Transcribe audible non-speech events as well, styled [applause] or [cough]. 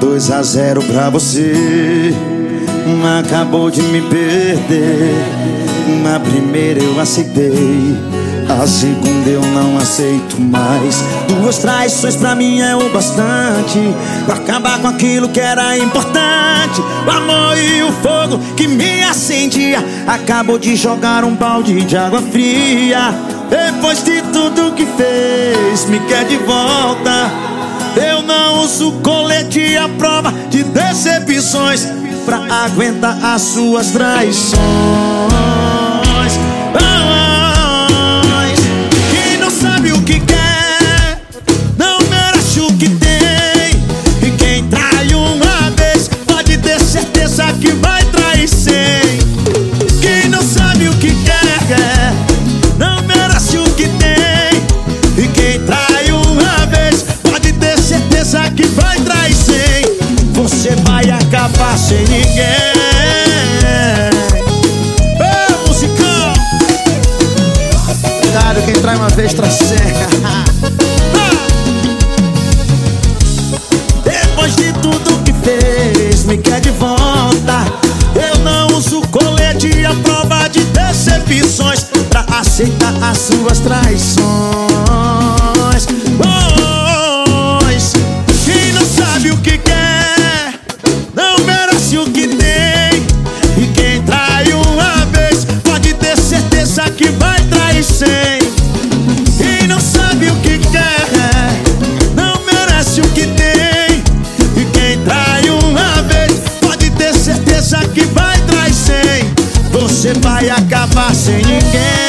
2 a 0 pra você. Acabou de me perder. Na primeira eu aceitei. A segunda eu não aceito mais. Duas traições pra mim é o bastante. Pra acabar com aquilo que era importante. O amor e o fogo que me acendia. Acabou de jogar um balde de água fria. Depois de tudo que fez, me quer de volta. Uso colete à prova de decepções pra aguentar as suas traições. Quem não sabe o que quer, não merece o que tem. Vai acabar sem ninguém. Ô, musicão! Cuidado, quem trai uma vez traz seca. [laughs] Depois de tudo que fez, me quer de volta. Eu não uso colete à prova de decepções pra aceitar as suas traições. Acabar sem ninguém.